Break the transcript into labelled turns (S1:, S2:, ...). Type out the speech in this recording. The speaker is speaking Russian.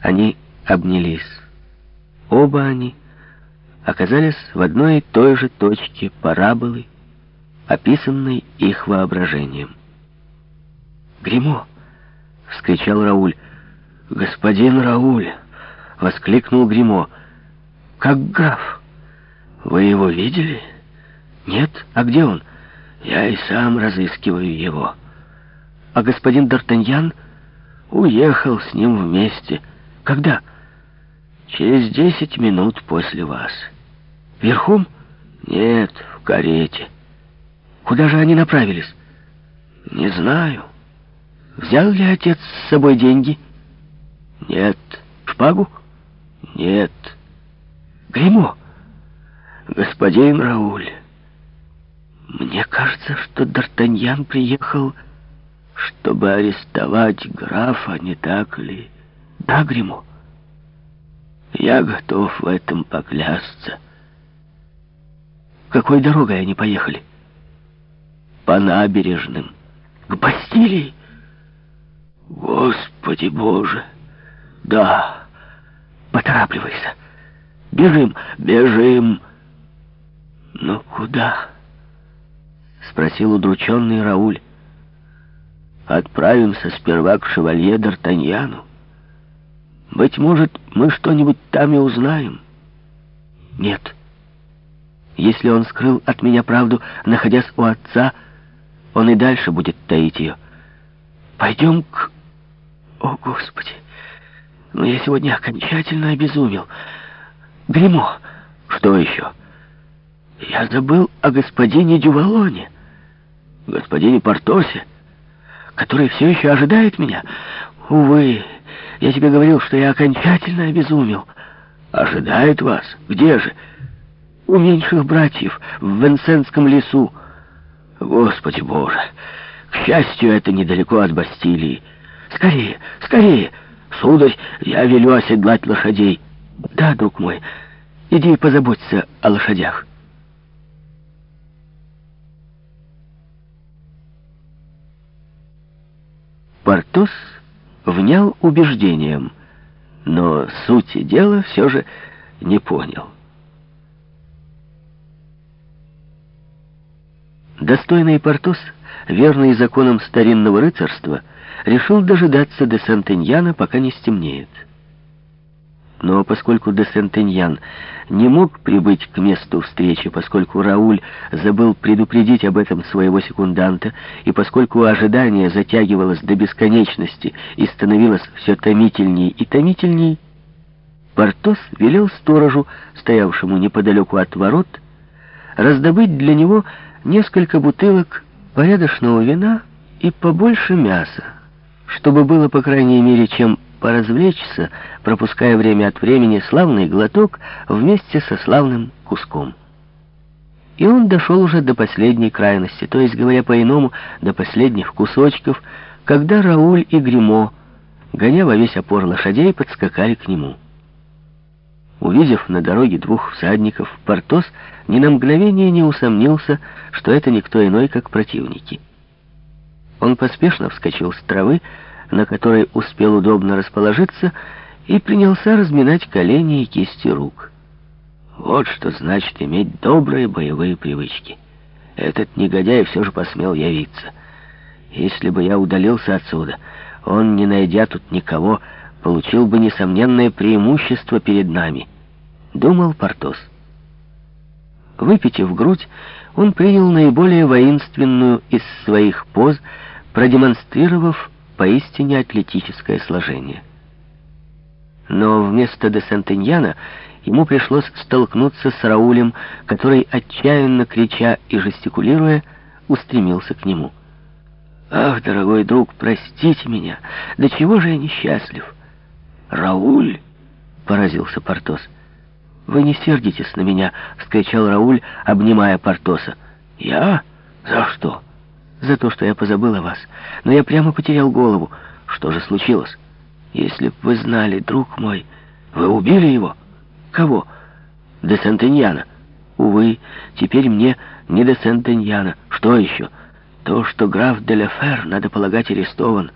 S1: Они обнялись. Оба они оказались в одной и той же точке параболы, описанной их воображением. «Гримо!» — вскричал Рауль. «Господин Рауль!» — воскликнул Гримо. «Как граф? Вы его видели?» «Нет? А где он?» «Я и сам разыскиваю его». «А господин Д'Артаньян?» «Уехал с ним вместе». «Когда?» «Через десять минут после вас». «Верхом?» «Нет, в карете». «Куда же они направились?» «Не знаю». «Взял ли отец с собой деньги?» «Нет». «Шпагу?» «Нет». «Гримо?» «Господин Рауль». Мне кажется, что Д'Артаньян приехал, чтобы арестовать графа, не так ли? Да, Гримо? Я готов в этом поклясться. Какой дорогой они поехали? По набережным. К Бастилии? Господи Боже! Да, поторапливайся. Бежим, бежим. Но куда? — спросил удрученный Рауль. «Отправимся сперва к шевалье Д'Артаньяну. Быть может, мы что-нибудь там и узнаем». «Нет. Если он скрыл от меня правду, находясь у отца, он и дальше будет таить ее. Пойдем к... О, Господи! Но я сегодня окончательно обезумел. Гримо, что еще?» «Я забыл о господине Дювалоне» господине Портосе, который все еще ожидает меня. Увы, я тебе говорил, что я окончательно обезумел. Ожидает вас? Где же? У меньших братьев, в Венсенском лесу. Господи Боже, к счастью, это недалеко от Бастилии. Скорее, скорее! Сударь, я велю оседлать лошадей. Да, друг мой, иди позаботься о лошадях. Портос внял убеждением, но сути дела все же не понял. Достойный Портос, верный законам старинного рыцарства, решил дожидаться де Сантеньяна, пока не стемнеет. Но поскольку де Сентеньян не мог прибыть к месту встречи, поскольку Рауль забыл предупредить об этом своего секунданта, и поскольку ожидание затягивалось до бесконечности и становилось все томительней и томительней, Портос велел сторожу, стоявшему неподалеку от ворот, раздобыть для него несколько бутылок порядочного вина и побольше мяса, чтобы было, по крайней мере, чем поразвлечься, пропуская время от времени славный глоток вместе со славным куском. И он дошел уже до последней крайности, то есть, говоря по-иному, до последних кусочков, когда Рауль и Гримо, гоня во весь опор лошадей, подскакали к нему. Увидев на дороге двух всадников, Портос ни на мгновение не усомнился, что это никто иной, как противники. Он поспешно вскочил с травы, на которой успел удобно расположиться, и принялся разминать колени и кисти рук. Вот что значит иметь добрые боевые привычки. Этот негодяй все же посмел явиться. Если бы я удалился отсюда, он, не найдя тут никого, получил бы несомненное преимущество перед нами, — думал Портос. Выпитив грудь, он принял наиболее воинственную из своих поз, продемонстрировав поистине атлетическое сложение. Но вместо де Сентеньяна ему пришлось столкнуться с Раулем, который, отчаянно крича и жестикулируя, устремился к нему. «Ах, дорогой друг, простите меня! До чего же я несчастлив!» «Рауль!» — поразился Портос. «Вы не сердитесь на меня!» — вскричал Рауль, обнимая Портоса. «Я? За что?» За то, что я позабыл о вас. Но я прямо потерял голову. Что же случилось? Если б вы знали, друг мой, вы убили его? Кого? Де Сентеньяна. Увы, теперь мне не де Сентеньяна. Что еще? То, что граф де Лефер, надо полагать, арестован.